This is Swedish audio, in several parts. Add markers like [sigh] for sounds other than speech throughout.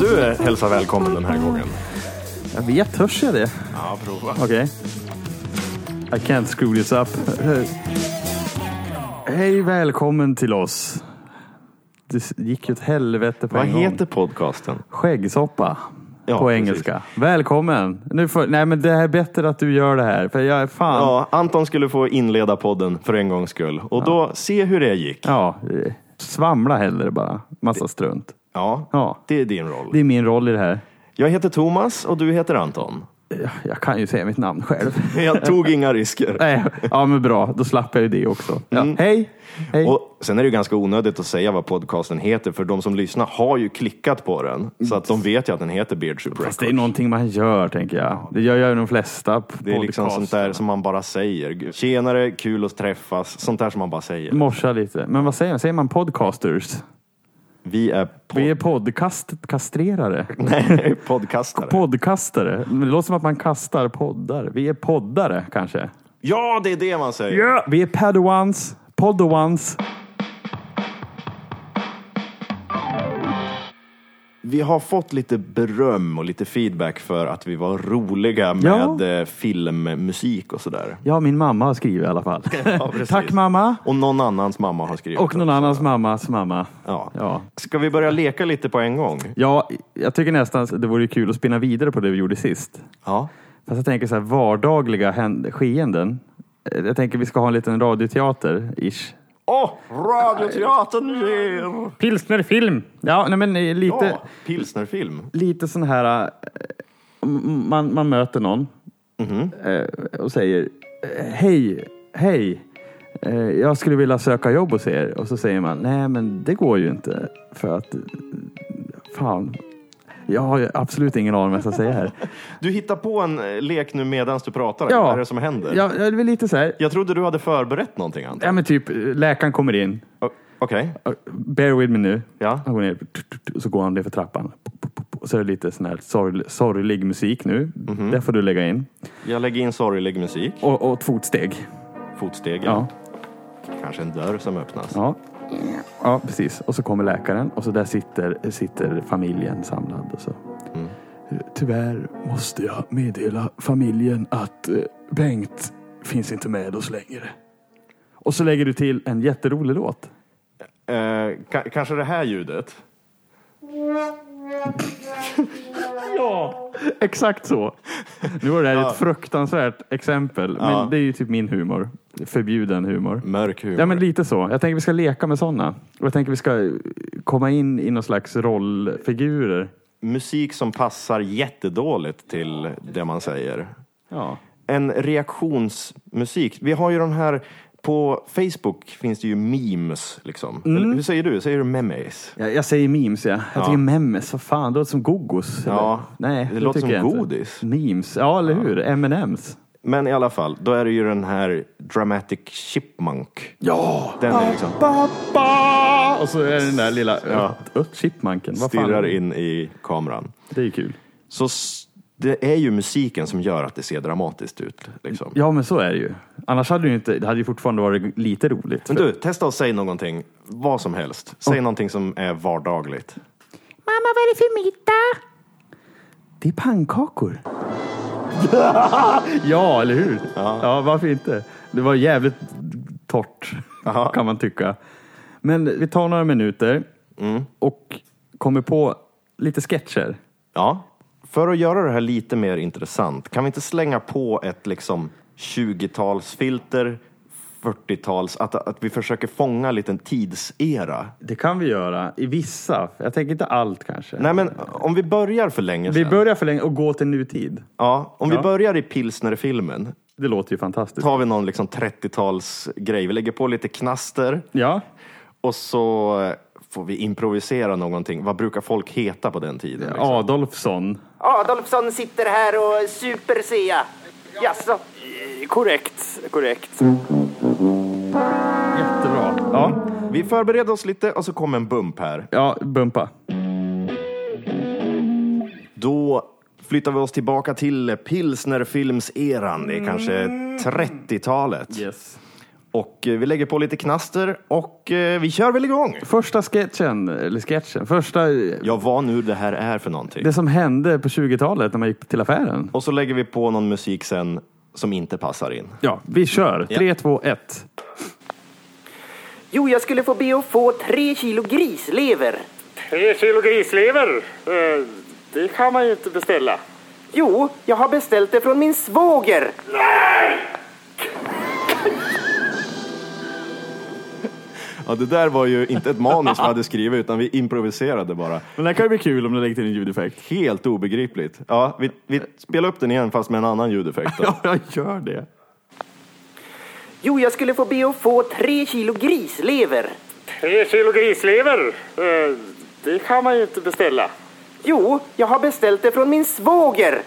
du hälsa välkommen den här gången? Jag vet, törs jag det? Ja, prova. Okej. I can't screw this up. Hej, välkommen till oss. Det gick ju ett helvete på Vad en gång. heter podcasten? Skäggsoppa. Ja, på precis. engelska. Välkommen. Nu får, nej men det är bättre att du gör det här. För jag är fan. Ja, Anton skulle få inleda podden för en gångs skull. Och då, se hur det gick. Ja, svamla hellre bara. Massa strunt. Ja, Ja, det är din roll. det är min roll i det här. Jag heter Thomas och du heter Anton. Jag- Jag kan ju säga mitt namn själv. [laughs] Jag tog inga risker. Nej, ja men bra, då slapp jag ju det också. Ja. Mm. Hej! Hej. Och sen är det ju ganska onödigt att säga vad podcasten heter, för de som lyssnar har ju klickat på den. Så att de vet ju att den heter Beard Soup Fast Records. det är någonting man gör, tänker jag. Det gör ju de flesta Det är liksom sånt där som man bara säger. Tjenare, kul att träffas. Sånt där som man bara säger. Morsa lite. Men vad säger man? Säger man podcasters? Vi är pod- Vi är podcastkastrerare. [laughs] Nej, podcastare. Podcastare. Det låter som att man kastar poddar. Vi är poddare, kanske. ja, det är det man säger. Ja! Vi är padawans. Poddawans. Vi har fått lite beröm och lite feedback för att vi var roliga Ja. med eh, filmmusik och sådär. Ja, min mamma har skrivit i alla fall. [laughs] precis. Tack mamma. Och någon annans mamma har skrivit. Och någon också. annans mammas mamma. Ja. Ja. Ska vi börja leka lite på en gång? ja, jag tycker nästan att det vore kul att spinna vidare på det vi gjorde sist. Ja. Fast jag tänker så här vardagliga skeenden. Eh, Jag tänker vi ska ha en liten radioteater-ish. Åh, radioteatern ger! Pilsnerfilm! Ja, nej men eh, lite, Ja, pilsnerfilm. lite sån här... eh, Man, man möter någon Mhm. eh, och säger Hej, hej. Jag skulle vilja söka jobb hos er. Och så säger man Nej, men det går ju inte. För att... Fan. Jag har absolut ingen aning vad jag ska säga här. [laughs] Du hittar på en eh, lek nu medan du pratar. Ja. Vad är det som händer? Ja, det är väl lite så här. Jag trodde du hade förberett någonting, Anton. Ja, men typ läkaren kommer in. Okej. Bear with me nu. Ja. Han går ner och så går han ner för trappan. Och så är det lite sån här sorg, sorglig musik nu. Mhm. Det får du lägga in. Jag lägger in sorglig musik. Och, och ett fotsteg. Fotsteg. Ja. Kanske en dörr som öppnas. Ja. Ja, precis. Och så kommer läkaren och så där sitter, sitter familjen samlad. Och så. Mm. Tyvärr måste jag meddela familjen att eh, Bengt finns inte med oss längre. Och så lägger du till en jätterolig låt. Eh, ka- kanske det här ljudet? [laughs] Ja, exakt så. Nu var det här ett fruktansvärt exempel, men Ja. det är ju typ min humor. Förbjuden humor. Mörk humor. Ja, men lite så. Jag tänker vi ska leka med sådana. Och jag tänker vi ska komma in i någon slags rollfigurer. Musik som passar jättedåligt till det man säger. Ja. En reaktionsmusik. Vi har ju de här på Facebook finns det ju memes liksom. Mm. Eller, hur säger du? Säger du memes? Jag, jag säger memes, ja. Jag Ja. tycker memes, vad fan, det låter som gogos. Ja, Nej, det låter tycker som jag inte. godis. Memes, ja eller hur? M&M's. Men i alla fall, då är det ju den här Dramatic Chipmunk. Ja! Den är liksom Pappa! Och så är det den där lilla Ja. chipmunken. Vad fan? stirrar in i kameran. Det är ju kul. Så det är ju musiken som gör att det ser dramatiskt ut. Liksom. Ja, men så är det ju. Annars hade det ju inte, det hade ju fortfarande varit lite roligt. Men du, testa att säga någonting, vad som helst. Säg någonting som är vardagligt. Mamma, vad är det för middag? Det är pannkakor. [laughs] ja, eller hur? Ja. varför inte? Det var jävligt torrt, Aha. kan man tycka. Men vi tar några minuter och kommer på lite sketcher. Ja. För att göra det här lite mer intressant, kan vi inte slänga på ett liksom 20-talsfilter, 40-tals, att, att vi försöker fånga en liten tidsera? Det kan vi göra i vissa. Jag tänker inte allt kanske. Nej men om vi börjar för länge Vi sedan. börjar för länge och går till nutid. Ja, om vi Ja. börjar i pilsnerfilmen, Det låter ju fantastiskt. tar vi någon liksom 30-talsgrej, vi lägger på lite knaster Ja, och så får vi improvisera någonting. Vad brukar folk heta på den tiden? Liksom? Adolfsson. Adolfsson sitter här och super ser jag. Jaså? Korrekt, korrekt. Jättebra. Ja, Vi förbereder oss lite och så kommer en bump här. ja bumpa. Då flyttar vi oss tillbaka till pilsnerfilmseran. Det är kanske 30-talet. Yes. Och eh, vi lägger på lite knaster och eh, vi kör väl igång. Första sketchen, eller sketchen, första, Ja, vad nu det här är för någonting. det som hände på 20-talet när man gick till affären. Och så lägger vi på någon musik sen som inte passar in. Ja, vi kör. Ja. 3, 2, 1. Jo, jag skulle få be att få tre kilo grislever. Tre kilo grislever? Eh, Det kan man ju inte beställa. Jo, jag har beställt det från min svåger. Ja, det där var ju inte ett manus vi hade skrivit utan vi improviserade bara. Men det här kan ju bli kul om du lägger till en ljudeffekt. Helt obegripligt. Ja, vi, vi spelar upp den igen fast med en annan ljudeffekt. Då. [laughs] Ja, jag gör det. Jo, jag skulle få be att få tre kilo grislever. Tre kilo grislever? Eh, Det kan man ju inte beställa. Jo, jag har beställt det från min svåger.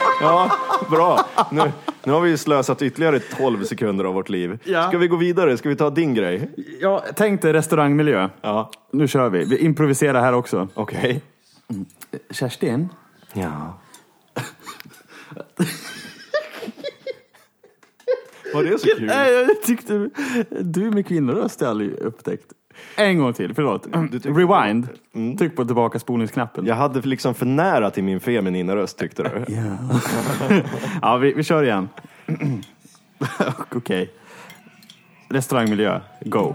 [laughs] Ja, bra. Nu, nu har vi slösat ytterligare 12 sekunder av vårt liv. Ja. Ska vi gå vidare? Ska vi ta din grej? Ja, tänk dig restaurangmiljö. Ja. Nu kör vi. Vi improviserar här också. Okej. Kerstin? Ja. Var det så kul? Nej, jag tyckte du med kvinnoröst har jag aldrig upptäckt. En gång till, förlåt. tyckte- Rewind. Tryck på tillbaka spolningsknappen. Jag hade liksom för nära till min feminina röst tyckte du? Ja, [laughs] vi, vi kör igen. [clears throat] Okej. Restaurangmiljö, go.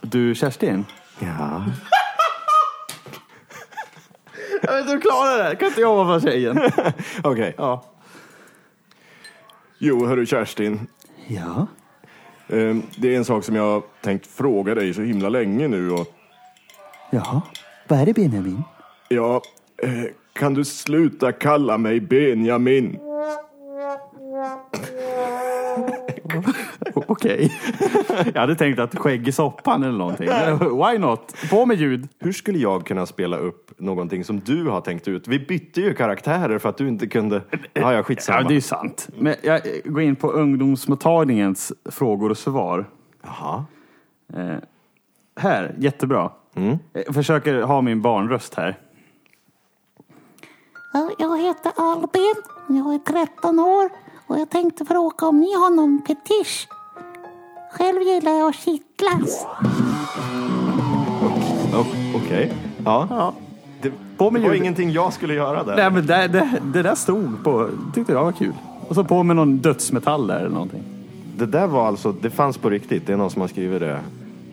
Du, Kerstin? Ja. [laughs] Jag vet inte hur du klarar det. Kan inte jag vara tjejen? [laughs] Okej. Ja. Jo, hörru Kerstin. Ja? Ehm, Det är en sak som jag har tänkt fråga dig så himla länge nu. Och, Ja? Vad är det Benjamin? ja, eh, kan du sluta kalla mig Benjamin? [laughs] Okej. Jag hade tänkt att skägg i soppan eller någonting. Why not? På med ljud. Hur skulle jag kunna spela upp någonting som du har tänkt ut? Vi bytte ju karaktärer för att du inte kunde... Ja, ja, skitsamma. Ja, det är ju sant. Men jag går in på ungdomsmottagningens frågor och svar. Jaha. Eh, här, jättebra. Jag försöker ha min barnröst här. Ja, Jag heter Albin, jag är 13 år och jag tänkte fråga om ni har någon fetisch? Själv gillar jag att kittlas. Okej. Ja. Ja. Det, På det med var ljudet. ingenting jag skulle göra där. Nej, men det, det, det där stod på, tyckte jag var kul. Och så på med någon dödsmetall där eller någonting. Det där var alltså, det fanns på riktigt. Det är någon som har skrivit det.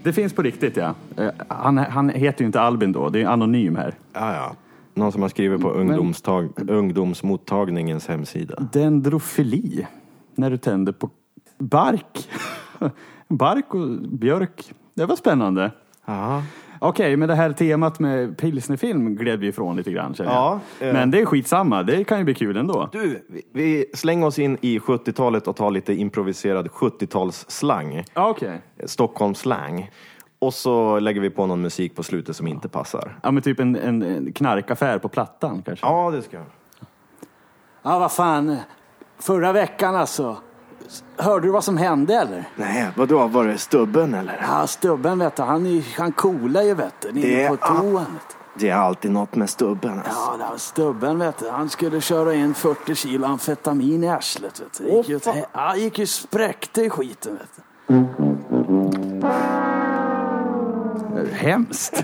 Det finns på riktigt ja. Eh, Han, han heter ju inte Albin då, det är anonym här. Ja, ja. Någon som har skrivit på ungdomstag, ungdomsmottagningens hemsida. Dendrofili. När du tänder på bark. [laughs] [laughs] bark och björk. Det var spännande. Ja. Okej, men det här temat med pilsnerfilm gled vi ifrån lite grann känner Ja, jag. eh. Men det är skitsamma, det kan ju bli kul ändå. Du, vi, vi slänger oss in i 70-talet och tar lite improviserad 70-talsslang. Ja, Okej. Stockholmsslang. Och så lägger vi på någon musik på slutet som inte passar. Ja, men typ en, en, en knarkaffär på Plattan kanske. Ja, det ska Ja, vad fan. Förra veckan alltså. Hörde du vad som hände eller? Nej, vadå? Var det stubben eller? Ja, stubben vet du. Han, är, han coolar ju vet du. Det- Inne på toan. Det är alltid något med stubben alltså. Ja, stubben vet du. Han skulle köra in 40 kilo amfetamin i arslet vet du. Det gick ju, he- ja, gick ju spräckte i skiten vet du. Hemskt.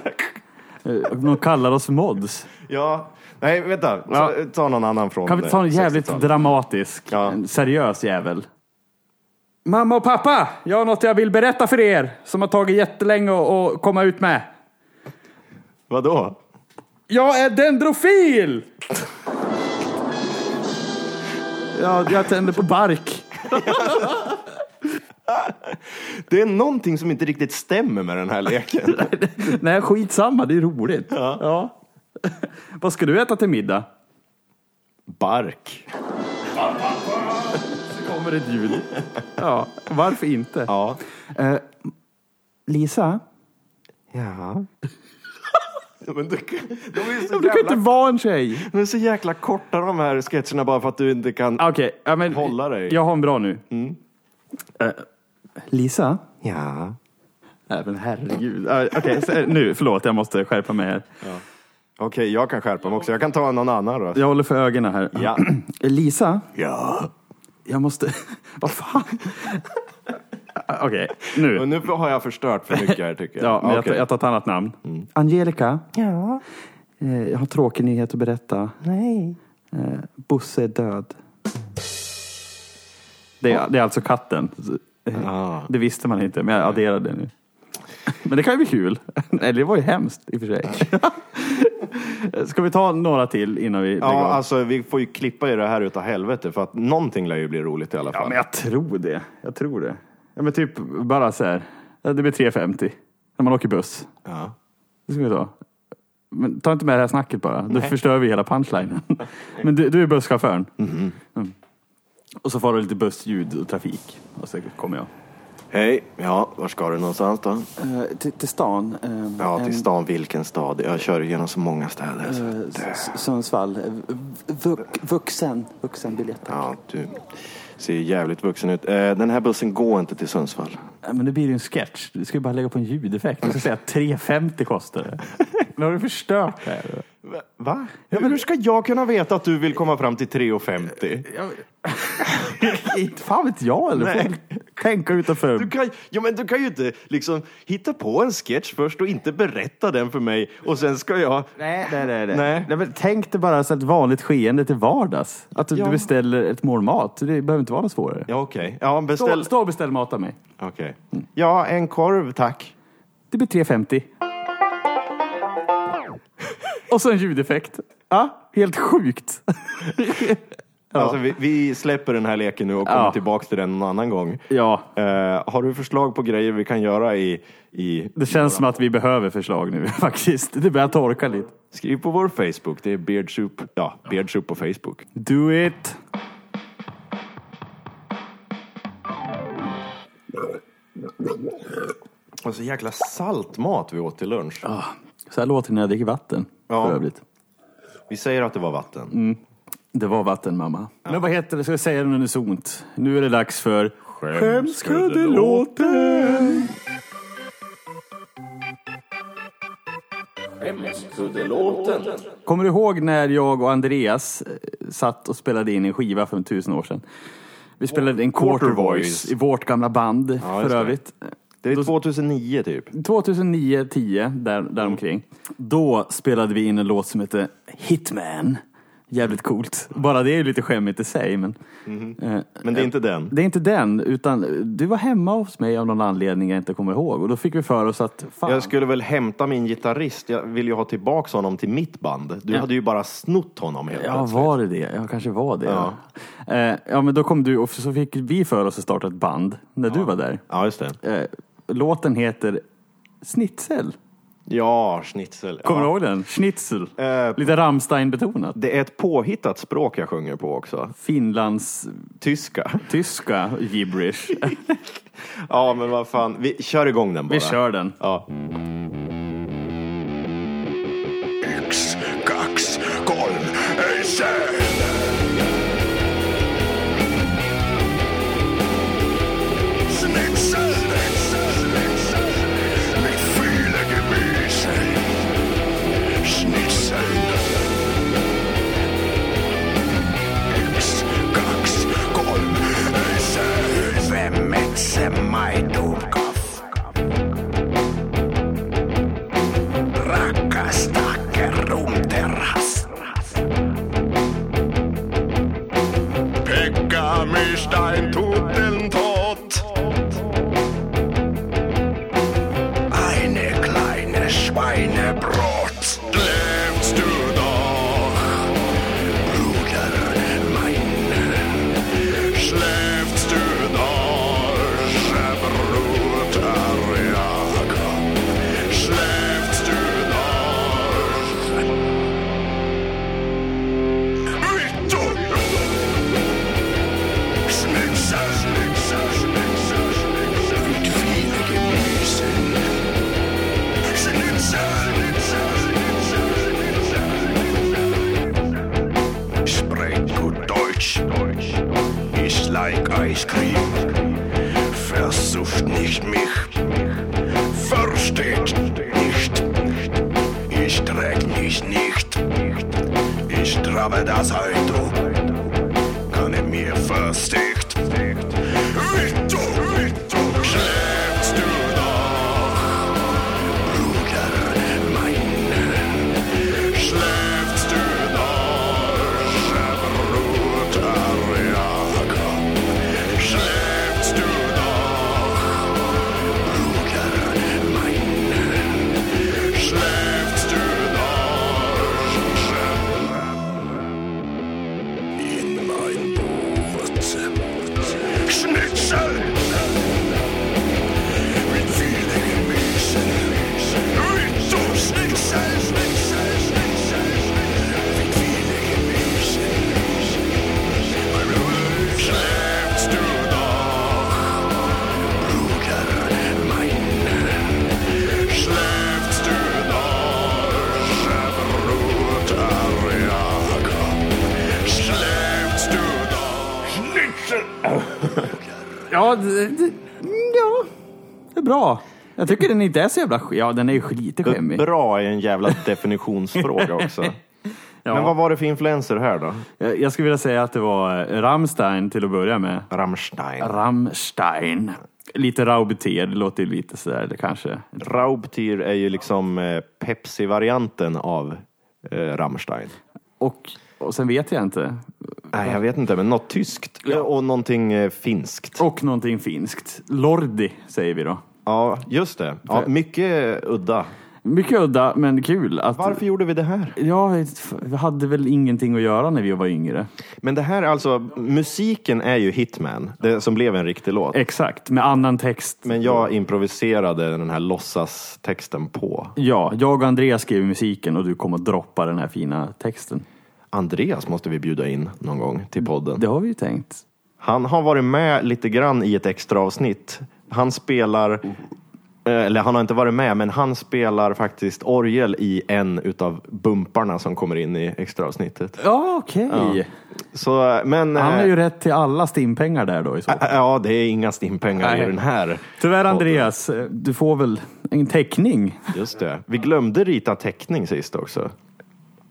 De kallar oss mods. Ja, nej vänta. Ja. Ta någon annan från Kan vi ta en jävligt 60-talet. dramatisk, Ja. seriös jävel? Mamma och pappa, jag har något jag vill berätta för er som har tagit jättelänge att komma ut med. Vadå? Jag är dendrofil! Ja, jag tänder på bark. [laughs] Det är någonting som inte riktigt stämmer med den här leken. [laughs] Nej, skitsamma, det är roligt. Ja. Vad ska du äta till middag? Bark. Kommer ett ljud. [laughs] Ja, varför inte? Ja. Eh, Lisa, Ja. Men du, de, är så du kan inte jävla, vara en tjej. de är så jäkla korta de här sketcherna bara för att du inte kan... Okej, ja, men Hålla dig. jag har en bra nu. Eh, Lisa? Ja. Nej men herregud. Uh, Okej, så, eh, nu, förlåt, jag måste skärpa mig här. Okej, jag kan skärpa mig också. Jag kan ta någon annan röst. Jag håller för ögonen här. Ja. [clears throat] Lisa, Ja. Jag måste... [laughs] Vad fan? [laughs] Okej, nu. Och nu har jag förstört för mycket här tycker jag. [laughs] Ja, men jag, Okej. tar- jag tar ett annat namn. Angelica. Ja. Jag har en tråkig nyhet att berätta. Nej. Bosse är död. Det är, det är alltså katten. Ah. Det visste man inte, men jag adderade det nu. Men det kan ju bli kul. Eller det var ju hemskt i och för sig. [laughs] Ska vi ta några till innan vi lägger Ja, av? alltså vi får ju klippa i det här utav helvete för att någonting lär ju bli roligt i alla fall. Ja, men jag tror det. Jag tror det. Ja, men typ bara så här. Det blir 3,50 när man åker buss. Ja. Det ska vi ta. Men ta inte med det här snacket bara. Då förstör vi hela punchlinen. [laughs] Men du, du är busschauffören. Mhm. Mm. Och så får du lite bussljud och trafik. Och så kommer jag. Hej, ja, var ska du någonstans då? Eh, till, till stan. eh, Ja, till stan, vilken stad? Jag kör genom så många städer. Så. eh, S- Sundsvall. Eh, vux- vuxen. Vuxenbiljetter. Ja, du ser jävligt vuxen ut. Eh, Den här bussen går inte till Sundsvall. Ja, Men det blir ju en sketch. Du ska ju bara lägga på en ljudeffekt. Du ska säga att 3,50 kostar det. Nu har du förstört det här. Va? Ja, men hur ska jag kunna veta att du vill komma fram till 3,50? [laughs] Inte fan vet jag eller? Nej. Får Tänka utanför. Du kan, ja, men du kan ju inte liksom hitta på en sketch först och inte berätta den för mig och sen ska jag... Nej, nej, nej. nej. Nej. nej men tänk dig bara så ett vanligt skeende till vardags. Att du Ja. du beställer ett mål mat. Det behöver inte vara något svårare. Ja, okej. Ja, Stå, beställ... stå och beställ mat av mig. Okej. Ja, en korv, tack. Det blir 3,50. och så en ljudeffekt. Ja, helt sjukt. [laughs] Alltså, vi, vi släpper den här leken nu och kommer Ja. tillbaka till den någon annan gång. Ja, Eh, har du förslag på grejer vi kan göra i... i det känns som att vi behöver förslag nu [laughs] faktiskt. Det börjar torka lite. Skriv på vår Facebook. Det är Beard Soup. Ja, Beard Soup på Facebook. Do it! Och så jäkla saltmat vi åt till lunch. Så här låter det när jag dricker vatten. Ja. För övrigt. Vi säger att det var vatten. Det var vatten mamma. Men vad heter det? Ska jag säga den unisont? Nu är det dags för Skämskuddelåten! Kommer du ihåg när jag och Andreas eh, satt och spelade in en skiva för tusen år sedan? Vi spelade en quarter voice i vårt gamla band Ja, för övrigt. Det är 2009 typ. 2009-10, där, däromkring. Då spelade vi in en låt som heter Hitman. Jävligt coolt. Bara det är ju lite skämmigt i sig. Men, eh, Men det är inte den. det är inte den, utan du var hemma hos mig av någon anledning jag inte kommer ihåg. Och då fick vi för oss att, fan, Jag skulle väl hämta min gitarrist. Jag vill ju ha tillbaka honom till mitt band. Du Ja. hade ju bara snott honom helt ja plötsligt. var det det? Ja, kanske var det. Ja. Ja. Eh, ja, men då kom du och så fick vi för oss att starta ett band när du var där. Ja, just det. Eh, låten heter Snitsel. Ja, schnitzel. Kommer du ja. ihåg den? Schnitzel. Eh, Lite Rammstein-betonat. Det är ett påhittat språk jag sjunger på också. Finlands Tyska. tyska gibberish. [laughs] Ja, men vad fan. Vi kör igång den bara. Vi kör den. Ja. Yksi, kaksi, kolme, Ja, det, ja, är bra. Jag tycker den inte är så jävla... Ja, den är ju lite skämmig. Bra är en jävla definitionsfråga [laughs] också. Men vad var det för influenser här då? Jag, jag skulle vilja säga att det var Rammstein till att börja med. Rammstein. Rammstein. Lite Raubeter, det låter ju lite sådär kanske. Raubtier är ju liksom eh, Pepsi-varianten av eh, Rammstein. Och, och sen vet jag inte. Nej, jag vet inte, men något tyskt och någonting eh, finskt. Och någonting finskt. Lordi säger vi då. Ja, just det. Ja, mycket udda. Mycket udda, men kul. Att, Varför gjorde vi det här? Ja, vi hade väl ingenting att göra när vi var yngre. Men det här är alltså, musiken är ju Hitman, det som blev en riktig låt. Exakt, med annan text. Men jag improviserade den här låtsastexten på. Ja, jag och Andreas skrev musiken och du kom och droppade den här fina texten. Andreas måste vi bjuda in någon gång till podden. Det har vi ju tänkt. Han har varit med lite grann i ett extra avsnitt. Han spelar, eh, eller han har inte varit med, men han spelar faktiskt orgel i en utav bumparna som kommer in i extra avsnittet. Ja, okej. Ja. Så, men... Han har eh, ju rätt till alla stimpengar där då i så fall. Ja, det är inga stimpengar i Nej. den här. Tyvärr Andreas, du får väl en teckning? Just det. Vi glömde rita teckning sist också.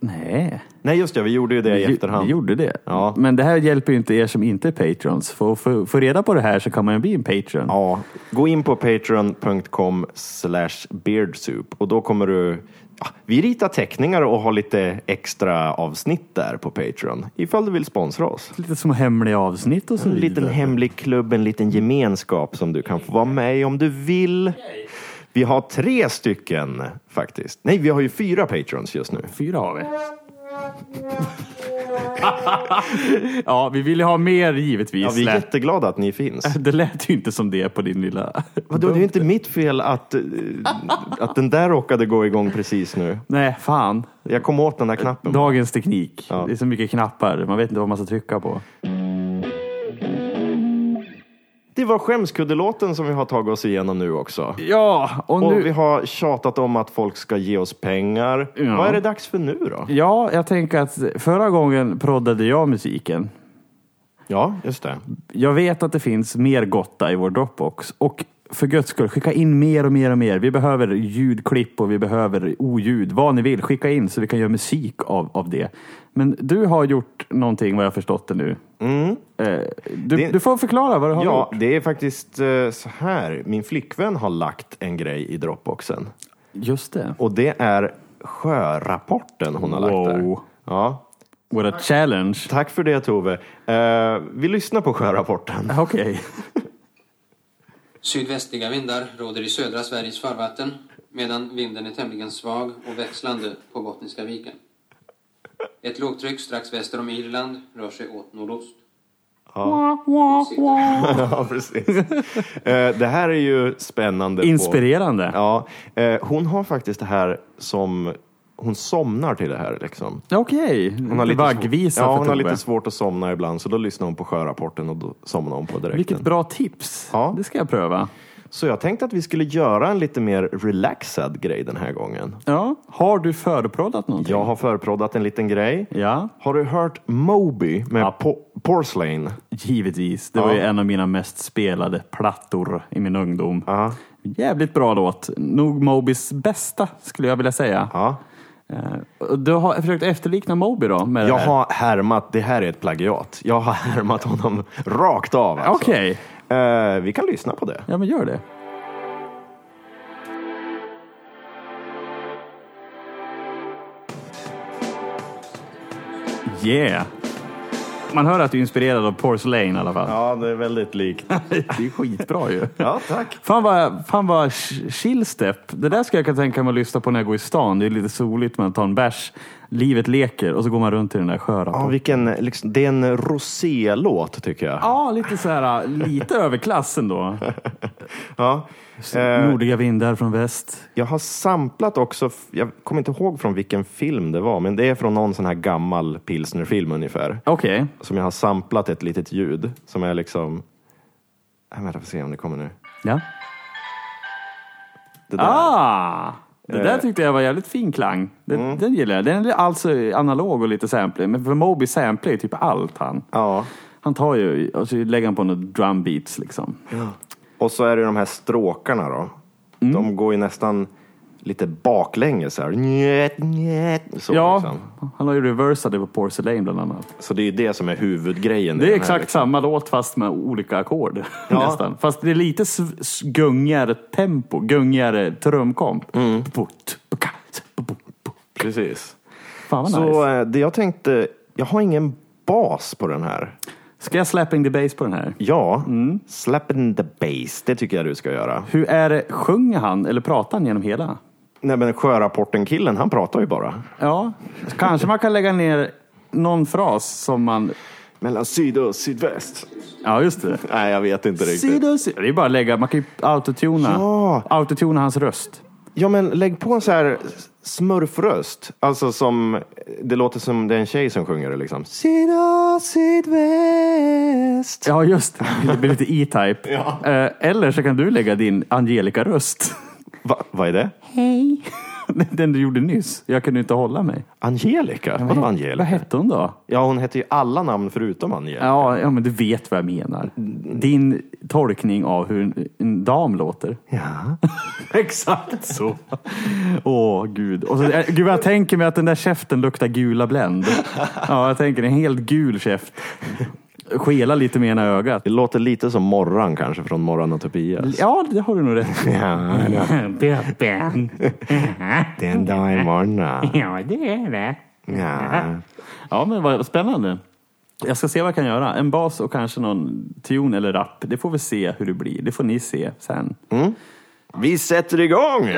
Nej. Nej, just det. Vi gjorde ju det i Vi- efterhand. Vi gjorde det. Ja. Men det här hjälper ju inte er som inte är patrons. För att få- få reda på det här så kan man ju bli en patron. Ja, gå in på patreon.com slash beardsoup och då kommer du Ja, vi ritar teckningar och har lite extra avsnitt där på Patreon ifall du vill sponsra oss. Lite små hemliga avsnitt och så En vidare. liten hemlig klubb, en liten gemenskap som du kan få vara med i om du vill. Vi har tre stycken faktiskt. Nej, vi har ju fyra patrons just nu. Fyra har vi. [laughs] ja, vi vill ju ha mer givetvis. Ja, vi är Lät- jätteglada att ni finns. [laughs] Det lät ju inte som det på din lilla... Vadå, det är inte mitt fel att, eh, att den där råkade gå igång precis nu. Nej, fan. Jag kom åt den där knappen. Dagens teknik. Ja. Det är så mycket knappar. Man vet inte vad man ska trycka på. Det var skämskuddelåten som vi har tagit oss igenom nu också. Ja, och Och nu... vi har tjatat om att folk ska ge oss pengar. Ja. Vad är det dags för nu då? Ja, jag tänker att förra gången proddade jag musiken. Ja, just det. Jag vet att det finns mer gotta i vår Dropbox. Och för guds skull, skicka in mer och mer och mer. Vi behöver ljudklipp och vi behöver oljud. Vad ni vill, skicka in så vi kan göra musik av, av det. Men du har gjort någonting vad jag förstått det nu. Eh, du, Mm. Det- du får förklara vad du har Ja, gjort. det är faktiskt eh, så här. Min flickvän har lagt en grej i Dropboxen. Just det. Och det är sjörapporten hon har lagt där. Wow. Ja. What a challenge. Tack för det Tove. Eh, vi lyssnar på sjörapporten. Okej. [laughs] Sydvästliga vindar råder i södra Sveriges farvatten medan vinden är tämligen svag och växlande på Bottniska viken. Ett lågtryck strax väster om Irland rör sig åt nordost. ja, [laughs] precis. Eh, det här är ju spännande. på- Inspirerande. Ja, eh, hon har faktiskt det här som hon somnar till det här. Liksom. Okej. Hon har lite, Vaggvisa svår- ja, hon har lite svårt att somna ibland, så då lyssnar hon på sjörapporten och då somnar hon på direkten. Vilket bra tips. Ja. Det ska jag pröva. Så jag tänkte att vi skulle göra en lite mer relaxad grej den här gången. Ja. Har du förproddat någonting? Jag har förproddat en liten grej. Ja, Har du hört Moby med Ja. po- Porcelain? givetvis. Det Ja. var ju en av mina mest spelade plattor i min ungdom. Ja. Jävligt bra låt. Nog Mobis bästa skulle jag vilja säga. Eh, Du har försökt efterlikna Moby då? Med Jag har härmat, det här är ett plagiat. Jag har härmat honom rakt av. Alltså. Okej, Eh, vi kan lyssna på det. ja men gör det. Yeah! Man hör att du är inspirerad av Porcelain i alla fall. Ja, det är väldigt likt. [laughs] Det är skitbra ju. Ja, tack. Fan vad, fan vad ch- chill step. Det där ska jag kunna tänka mig att lyssna på när jag går i stan. Det är lite soligt, man tar en bärs, livet leker och så går man runt i den där Ja, sjörapporten. vilken, liksom, det är en rosé-låt tycker jag. Ja, lite så här, lite överklassen då. [laughs] Ja. Eh, Nordliga vindar från väst. jag har samplat också, jag kommer inte ihåg från vilken film det var, men det är från någon sån här gammal pilsnerfilm ungefär. Okej. Som jag har samplat ett litet ljud som är liksom... Äh, vänta, får se om det kommer nu. Ja. Det där. Ah! Det där Eh. tyckte jag var jävligt fin klang. Den, den gillar jag. Den är alltså analog och lite sampling. Men för Moby samplar ju typ allt han. Ja. Han tar ju, och så lägger han på några drum beats liksom. Och så är det de här stråkarna då. Mm. De går ju nästan lite baklänges här. Njet, njet, så, ja, liksom. han har ju reversat på Porcelain bland annat. så det är ju det som är huvudgrejen. Det är den här, exakt liksom. samma låt fast med olika ackord. [laughs] Ja. Nästan. Fast det är lite gungigare tempo, gungigare trumkomp. Mm. Precis. Fan vad Så nice. eh, det jag tänkte, jag har ingen bas på den här. Ska jag slapping the bass på den här? Ja, Mm. slap in the bass, det tycker jag du ska göra. Hur är det, sjunger han eller pratar han genom hela? Nej men sjörapporten-killen, han pratar ju bara. Ja, kanske man kan lägga ner någon fras som man... Mellan syd och sydväst. Ja, just det. Nej, jag vet inte riktigt. Sida, sida. Det är bara att lägga, man kan ju autotuna, Ja. autotuna hans röst. Ja, men lägg på en så här smurfröst. Alltså som, det låter som det är en tjej som sjunger det liksom. Sydväst. Ja, just det. Det blir lite E-Type. [laughs] Ja. Eh, Eller så kan du lägga din Angelica-röst. Va, vad är det? Hej. [laughs] Den du gjorde nyss. Jag kunde inte hålla mig. Angelica? Vadå Vad Angelica? hette hon då? Ja, hon heter ju alla namn förutom Angelica. Ja, ja, men du vet vad jag menar. Din tolkning av hur en, en dam låter. Ja. [laughs] Exakt så. Åh, gud. Och så, eh, gud, jag tänker mig att den där käften luktar gula Blend. [laughs] Ja, jag tänker en helt gul käft. Skela lite med ena ögat. Det låter lite som Morran kanske från Morran och Tobias. Ja, det har du nog rätt i. [laughs] Ja, Bubben. det är [laughs] en [laughs] dag imorgon. då. Ja, det är det. Ja. Ja, men vad spännande. Jag ska se vad jag kan göra. En bas och kanske någon tune eller rap. Det får vi se hur det blir. Det får ni se sen. Vi sätter igång!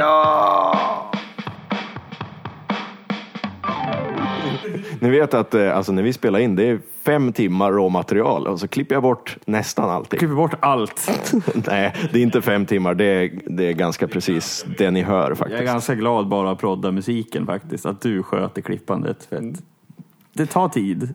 [laughs] Ni vet att eh, alltså, när vi spelar in, det är fem timmar råmaterial och så klipper jag bort nästan allting. Klipper bort allt. [laughs] Nej, det är inte fem timmar. Det är, det är ganska precis det ni hör faktiskt. Jag är ganska glad bara att prodda musiken faktiskt. Att du sköter klippandet. För att det tar tid.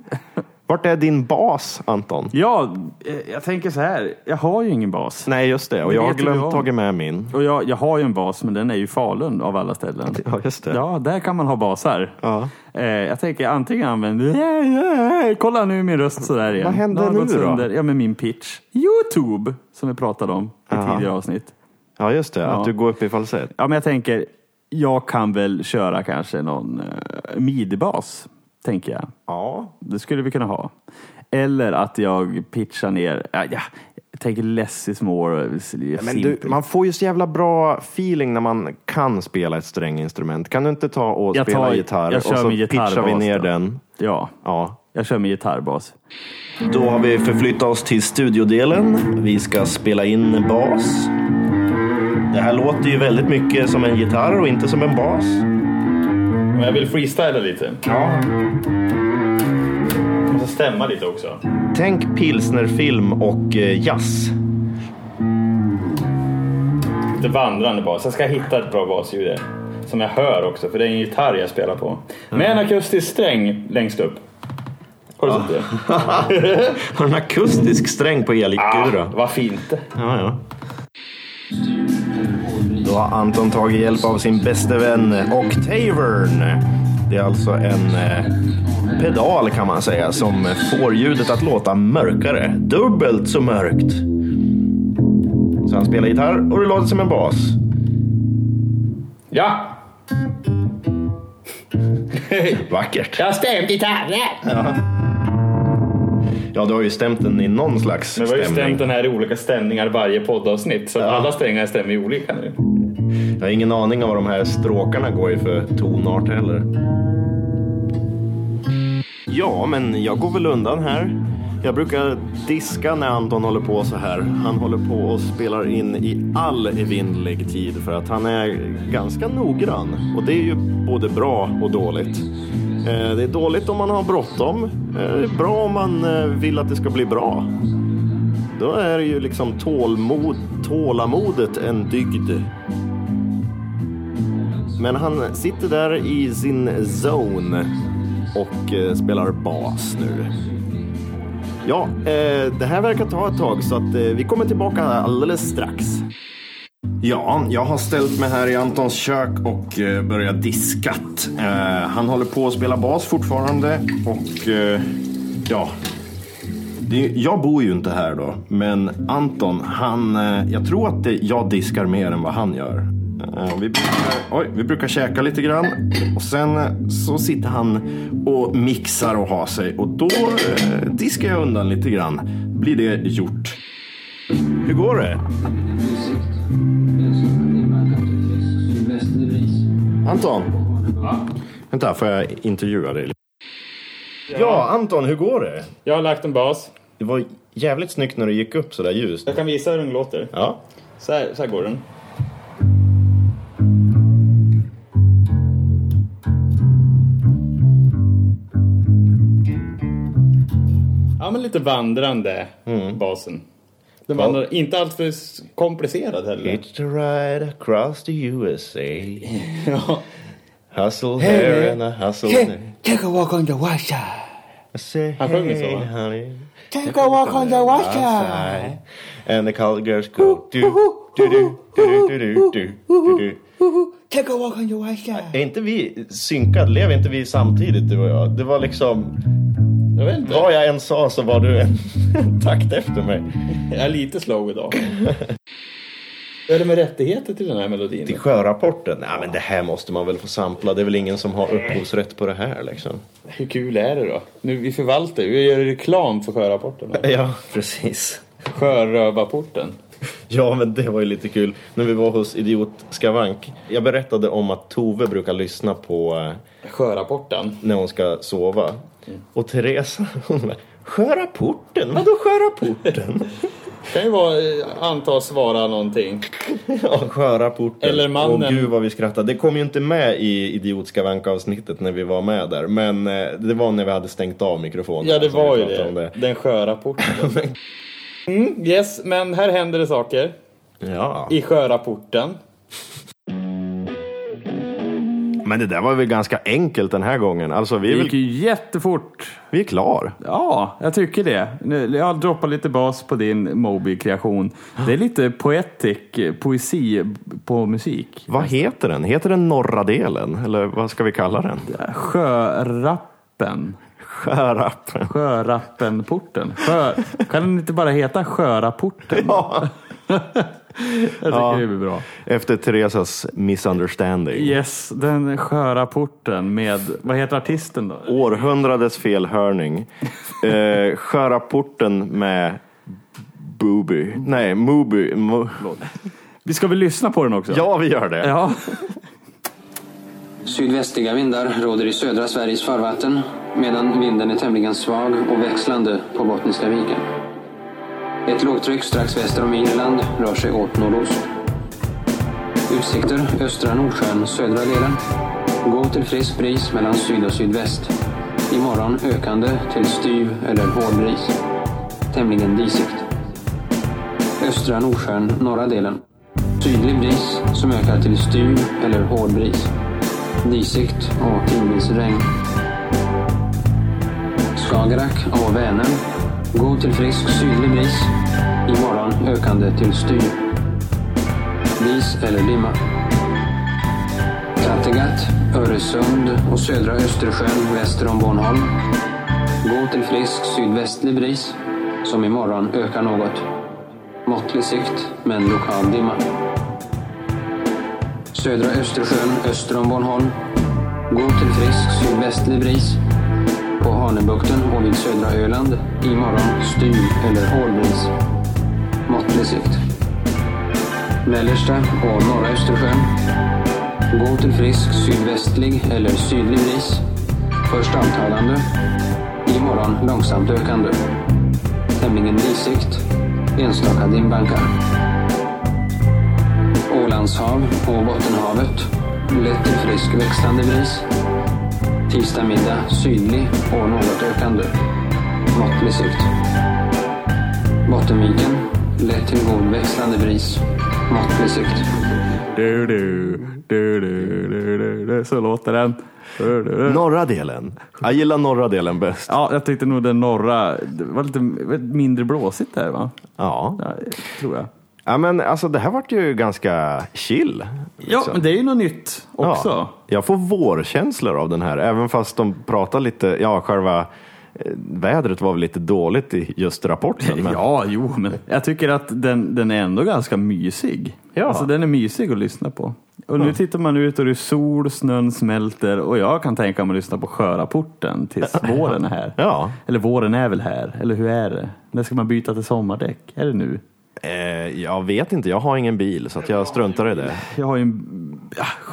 Vart är din bas, Anton? Ja, eh, jag tänker så här. Jag har ju ingen bas. Nej, just det. Och Det jag har glömt tagit med min. Och jag, jag har ju en bas, men den är ju Falun av alla ställen. Ja, just det. Ja, där kan man ha basar. Ja. Eh, jag tänker antingen använder... Kolla nu min röst sådär igen. Vad händer nu då? sönder. Ja, med min pitch. Youtube, som vi pratade om i Aha. tidigare avsnitt. Ja, just det. Ja. Att du går upp i falsett. Ja, men jag tänker, jag kan väl köra kanske någon uh, midi-bas, tänker jag. Ja. Det skulle vi kunna ha. Eller att jag pitchar ner, ja, ja, tänker less is more Men simple. du, man får ju så jävla bra feeling när man kan spela ett stränginstrument. Kan du inte ta och Jag spela tar- gitarr jag och så pitchar vi ner då. den? Ja, Ja. jag kör med gitarrbas. Då har vi förflyttat oss till studiodelen. Vi ska spela in bas. Det här låter ju väldigt mycket som en gitarr och inte som en bas. Men jag vill freestyla lite. Ja. Måste stämma lite också. Tänk pilsnerfilm och eh, jazz. Lite vandrande bas. Jag ska hitta ett bra basljud där. Som jag hör också, för det är en gitarr jag spelar på. Med en akustisk sträng längst upp. Har du sett det? [laughs] Har en akustisk sträng på elgura. vad fint. Ja, ja. Då har Anton tagit hjälp av sin bäste vän Octavern. Det är alltså en eh, pedal kan man säga som får ljudet att låta mörkare. Dubbelt så mörkt. Så han spelar gitarr och det låter som en bas. Ja! [laughs] Vackert. Jag har stämt gitarren. Ja, du har ju stämt den i någon slags Men vi har ju stämt den här i olika stämningar varje poddavsnitt. Så alla strängar stämmer ju olika nu. Jag har ingen aning om vad de här stråkarna går i för tonart heller. Ja, men jag går väl undan här. Jag brukar diska när Anton håller på så här. Han håller på och spelar in i all evinnerlig tid för att han är ganska noggrann. Och det är ju både bra och dåligt. Eh, det är dåligt om man har bråttom. Eh, det är bra om man eh, vill att det ska bli bra. Då är det ju liksom tålmod, tålamodet en dygd. Men han sitter där i sin zone och eh, spelar bas nu. Ja, eh, det här verkar ta ett tag så att eh, vi kommer tillbaka alldeles strax. Ja, jag har ställt mig här i Antons kök och börjat diskat. Han håller på att spela bas fortfarande och ja, jag bor ju inte här då, men Anton, han, jag tror att jag diskar mer än vad han gör. Eh, Vi brukar, oj, vi brukar käka lite grann och sen eh, så sitter han och mixar och har sig och då eh, diskar jag undan lite grann. Blir det gjort. Hur går det? Anton? Vänta, får jag intervjua dig? Ja, Anton, hur går det? Jag har lagt en bas. Det var jävligt snyggt när det gick upp sådär ljust. Jag kan visa hur den låter. Ja. Så här, så här går den. Men lite vandrande, basen. Den Ja. vandrar inte alltför komplicerad heller. It's the ride across the USA. [laughs] Ja. Hustle here and a hustle there. Take a walk on the washer. Say, Han sjunger så, hey, va? honey. Take a walk on the washer. And the call girls go do, do, do, do, do, do, do, do, do. Take a walk on the washer. Är inte vi synkade? Lever inte vi samtidigt du och jag? Det var liksom, Jag vet inte. vad jag än sa så var du en [laughs] takt efter mig. Jag är lite slow idag. Hur [laughs] är det med rättigheter till den här melodin? Till sjörapporten? Nej men det här måste man väl få sampla. Det är väl ingen som har upphovsrätt på det här liksom. Hur kul är det då? Nu, vi förvaltar vi gör reklam för sjörapporten. här. [laughs] Ja, precis. Sjörövarporten. Ja, men det var ju lite kul. När vi var hos Idiot Skavank. Jag berättade om att Tove brukar lyssna på eh, Sjörapporten. när hon ska sova. Och Teresa, [laughs] hon bara, Sjörapporten? Vadå sjörapporten? [laughs] Kan ju vara, antas svara någonting. [laughs] ja, sjörapporten. Eller mannen. Åh gud vad vi skrattade. Det kom ju inte med i Idiot Skavank avsnittet när vi var med där. Men eh, det var när vi hade stängt av mikrofonen. Ja, det vi var ju om det. Den sjörapporten. Mm, yes, men här händer det saker. Ja. I sjörapporten. Men det där var väl ganska enkelt den här gången. Alltså vi Det gick ju jättefort. vi är klar. Ja, jag tycker det. Nu, Jag droppar lite bas på din Moby-kreation. Det är lite poetic, poesi på musik. Vad heter den? Heter den norra delen? Eller vad ska vi kalla den? Sjörappen. Sjörappen. Sjörappenporten. Sjö... Kan den inte bara heta Sjörapporten? Ja. [laughs] Jag tycker det blir bra. Efter Teresas misunderstanding. Yes, den sjörapporten med, vad heter artisten då? Århundradets felhörning. [laughs] Eh, Sjörapporten med Booby. Nej, Moby. Mo- Vi ska väl lyssna på den också? ja, vi gör det. Ja. [laughs] Sydvästliga vindar råder i södra Sveriges farvatten medan vinden är tämligen svag och växlande på Bottniska viken. Ett lågtryck strax väster om Irland rör sig åt nordost. Utsikter östra Nordsjön, södra delen. Gå till frisk bris mellan syd och sydväst. Imorgon ökande till styv eller hård bris. Tämligen disigt. Östra Nordsjön, norra delen. Sydlig bris som ökar till styv eller hård bris. Disigt och tidvis regn. Skagerrak och Vänern. God till frisk sydlig bris. Imorgon ökande till styr. Dis eller dimma. Kattegatt, Öresund och södra Östersjön väster om Bornholm. God till frisk sydvästlig bris som imorgon ökar något. Måttlig sikt men lokal dimma. Södra Östersjön öster om Bornholm. Gå till frisk sydvästlig bris. På Hanöbukten och vid södra Öland imorgon styr eller hårdbris. Måttlig sikt. Mellersta och norra Östersjön. Gå till frisk sydvästlig eller sydlig bris. Först avtalande. Imorgon långsamt ökande. Tämligen risigt. Enstaka dimbankar. Ålandshav och Bottenhavet. Lätt till frisk växlande bris. Tisdag middag sydlig och något ökande. Måttlig sikt. Bottenviken. Lätt till god växlande bris. Måttlig sikt. Du, du, du, du, du, du, du. Så låter den. Du, du, du. Norra delen. Jag gillar norra delen bäst. Ja, jag tyckte nog den norra, det var lite mindre blåsigt där va? Ja. Ja, tror jag. Ja, men alltså det här vart ju ganska chill. Ja, liksom. men det är ju något nytt också. Ja, jag får vårkänslor av den här, även fast de pratar lite, ja själva eh, vädret var väl lite dåligt i just rapporten. Men, Ja, jo, men jag tycker att den, den är ändå ganska mysig. Ja. Alltså den är mysig att lyssna på. Och nu tittar man ut och det är sol, snön smälter och jag kan tänka mig att lyssna på Sjörapporten tills [laughs] våren är här. Ja. Eller våren är väl här, eller hur är det? När ska man byta till sommardäck? Är det nu? Eh, jag vet inte, jag har ingen bil så att jag struntar i det. Jag har ju en...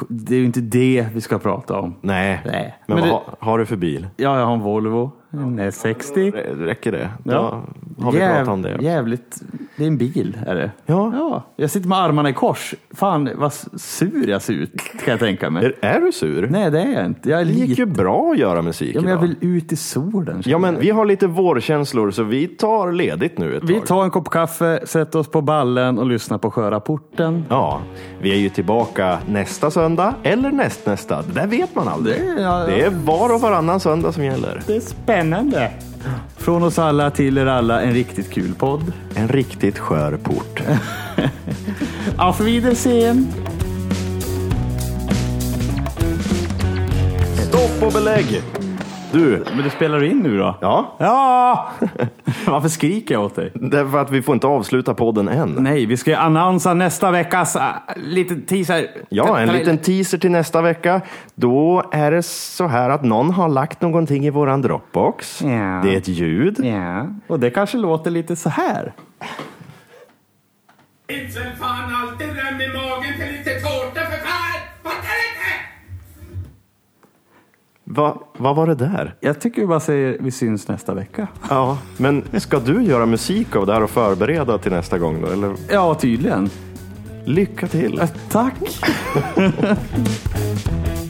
Det är ju inte det vi ska prata om. Nej, Nej. men, Men vad det- har du för bil? Ja, jag har en Volvo, en S60. Rä- Räcker det? Ja. Då har vi Jäv- pratat om det. Jävligt, det är en bil är det. Ja. ja. Jag sitter med armarna i kors. Fan vad sur jag ser ut, kan jag tänka mig. Är, är du sur? Nej, det är jag inte. Jag är Det gick lite... ju bra att göra musik Ja, men jag idag. vill ut i solen. Ja, men vi har lite vårkänslor så vi tar ledigt nu ett Vi tag. tar en kopp kaffe, sätter oss på ballen och lyssnar på Sjörapporten. Ja, vi är ju tillbaka nästa söndag eller nästnästa. Det där vet man aldrig. Det är- ja, Det är var och varannan söndag som gäller. Det är spännande. Från oss alla till er alla, en riktigt kul podd. En riktigt skör port. [laughs] Auf Wiedersehen! Stopp och belägg! Du, Men du spelar in nu då? ja, Ja! [laughs] [laughs] Varför skriker jag åt dig? därför att vi får inte avsluta podden än. Nej, vi ska ju annonsa nästa veckas äh, lite teaser. Ja, en liten teaser till nästa vecka. Då är det så här att någon har lagt någonting i våran Dropbox. Ja. Det är ett ljud. Ja, och det kanske låter lite så här. Väl fan alltid dröm i magen till lite tårta för fan! Fattar du inte? Va, vad var det där? Jag tycker vi bara säger vi syns nästa vecka. Ja, men ska du göra musik av det här och förbereda till nästa gång då? Eller Ja, tydligen. lycka till! Tack! [laughs]